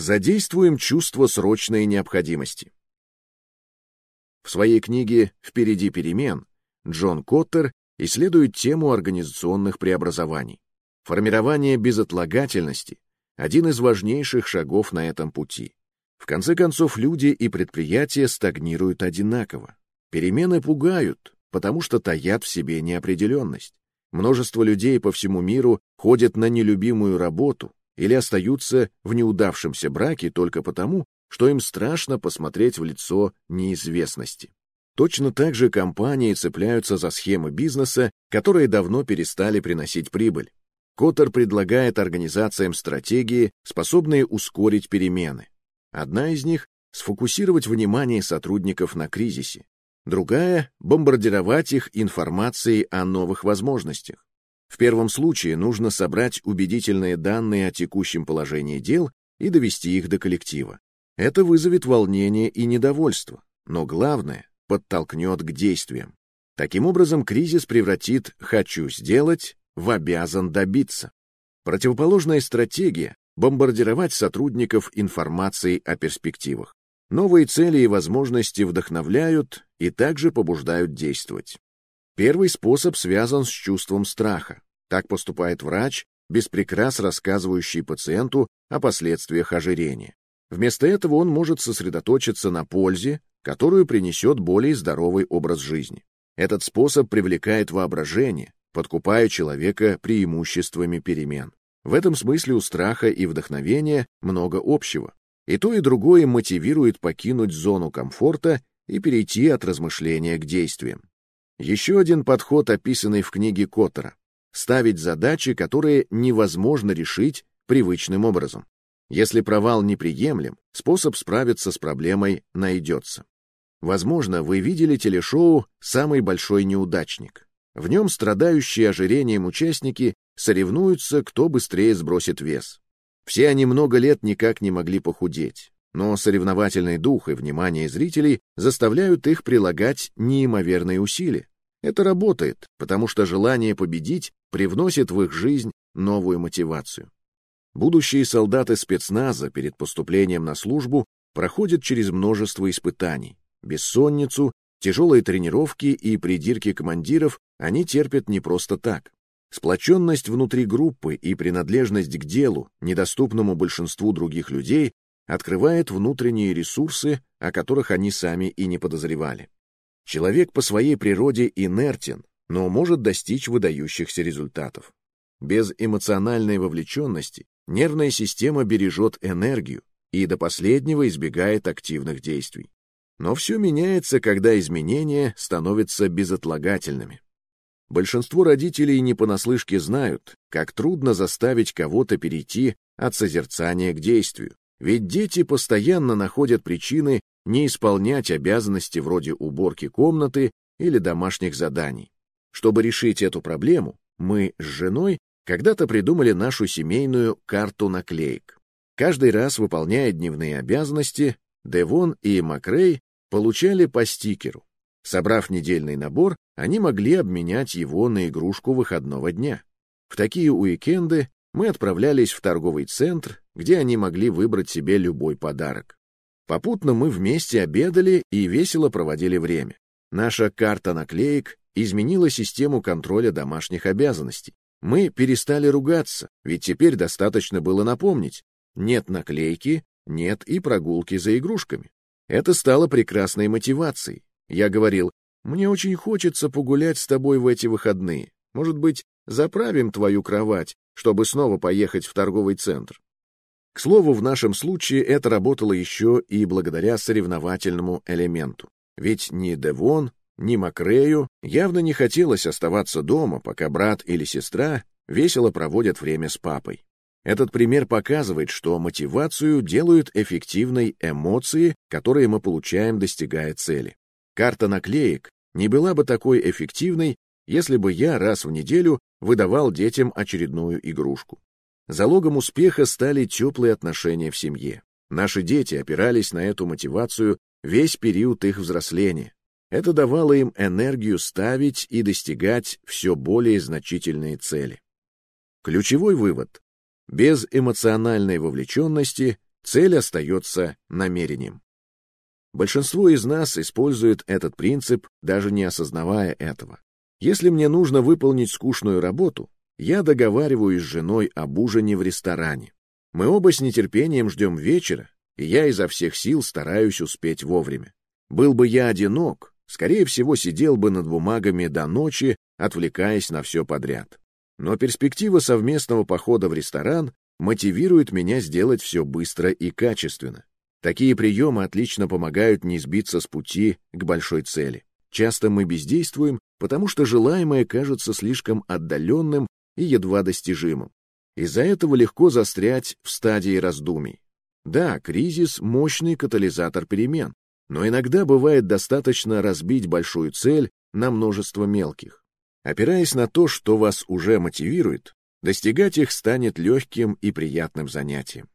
Задействуем чувство срочной необходимости. В своей книге «Впереди перемен» Джон Коттер исследует тему организационных преобразований. Формирование безотлагательности – один из важнейших шагов на этом пути. В конце концов, люди и предприятия стагнируют одинаково. Перемены пугают, потому что таят в себе неопределенность. Множество людей по всему миру ходят на нелюбимую работу или остаются в неудавшемся браке только потому, что им страшно посмотреть в лицо неизвестности. Точно так же компании цепляются за схемы бизнеса, которые давно перестали приносить прибыль. Коттер предлагает организациям стратегии, способные ускорить перемены. Одна из них — сфокусировать внимание сотрудников на кризисе. Другая — бомбардировать их информацией о новых возможностях. В первом случае нужно собрать убедительные данные о текущем положении дел и довести их до коллектива. Это вызовет волнение и недовольство, но главное — подтолкнет к действиям. Таким образом, кризис превратит «хочу сделать» в «обязан добиться». Противоположная стратегия — бомбардировать сотрудников информацией о перспективах. Новые цели и возможности вдохновляют и также побуждают действовать. Первый способ связан с чувством страха. Так поступает врач, без прикрас рассказывающий пациенту о последствиях ожирения. Вместо этого он может сосредоточиться на пользе, которую принесет более здоровый образ жизни. Этот способ привлекает воображение, подкупая человека преимуществами перемен. В этом смысле у страха и вдохновения много общего. И то, и другое мотивирует покинуть зону комфорта и перейти от размышления к действиям. Еще один подход, описанный в книге Коттера — ставить задачи, которые невозможно решить привычным образом. Если провал неприемлем, способ справиться с проблемой найдется. Возможно, вы видели телешоу «Самый большой неудачник». В нем страдающие ожирением участники соревнуются, кто быстрее сбросит вес. Все они много лет никак не могли похудеть, но соревновательный дух и внимание зрителей заставляют их прилагать неимоверные усилия. Это работает, потому что желание победить привносит в их жизнь новую мотивацию. Будущие солдаты спецназа перед поступлением на службу проходят через множество испытаний. Бессонницу, тяжелые тренировки и придирки командиров они терпят не просто так. Сплоченность внутри группы и принадлежность к делу, недоступному большинству других людей, открывает внутренние ресурсы, о которых они сами и не подозревали. Человек по своей природе инертен, но может достичь выдающихся результатов. Без эмоциональной вовлеченности нервная система бережет энергию и до последнего избегает активных действий. Но все меняется, когда изменения становятся безотлагательными. Большинство родителей не понаслышке знают, как трудно заставить кого-то перейти от созерцания к действию, ведь дети постоянно находят причины не исполнять обязанности вроде уборки комнаты или домашних заданий. Чтобы решить эту проблему, мы с женой когда-то придумали нашу семейную карту наклеек. Каждый раз, выполняя дневные обязанности, Девон и Макрей получали по стикеру. Собрав недельный набор, они могли обменять его на игрушку выходного дня. В такие уикенды мы отправлялись в торговый центр, где они могли выбрать себе любой подарок. Попутно мы вместе обедали и весело проводили время. Наша карта наклеек изменила систему контроля домашних обязанностей. Мы перестали ругаться, ведь теперь достаточно было напомнить. Нет наклейки, нет и прогулки за игрушками. Это стало прекрасной мотивацией. Я говорил, мне очень хочется погулять с тобой в эти выходные. Может быть, заправим твою кровать, чтобы снова поехать в торговый центр. К слову, в нашем случае это работало еще и благодаря соревновательному элементу. Ведь ни Девон, ни Макрею явно не хотелось оставаться дома, пока брат или сестра весело проводят время с папой. Этот пример показывает, что мотивацию делают эффективной эмоции, которые мы получаем, достигая цели. Карта наклеек не была бы такой эффективной, если бы я раз в неделю выдавал детям очередную игрушку. Залогом успеха стали теплые отношения в семье. Наши дети опирались на эту мотивацию весь период их взросления. Это давало им энергию ставить и достигать все более значительные цели. Ключевой вывод. Без эмоциональной вовлеченности Цель остается намерением. Большинство из нас использует этот принцип, даже не осознавая этого. Если мне нужно выполнить скучную работу, я договариваюсь с женой об ужине в ресторане. Мы оба с нетерпением ждем вечера, и я изо всех сил стараюсь успеть вовремя. Был бы я одинок, скорее всего, сидел бы над бумагами до ночи, отвлекаясь на все подряд. Но перспектива совместного похода в ресторан мотивирует меня сделать все быстро и качественно. Такие приемы отлично помогают не сбиться с пути к большой цели. Часто мы бездействуем, потому что желаемое кажется слишком отдаленным и едва достижимым. Из-за этого легко застрять в стадии раздумий. Да, кризис — мощный катализатор перемен, но иногда бывает достаточно разбить большую цель на множество мелких. Опираясь на то, что вас уже мотивирует, достигать их станет легким и приятным занятием.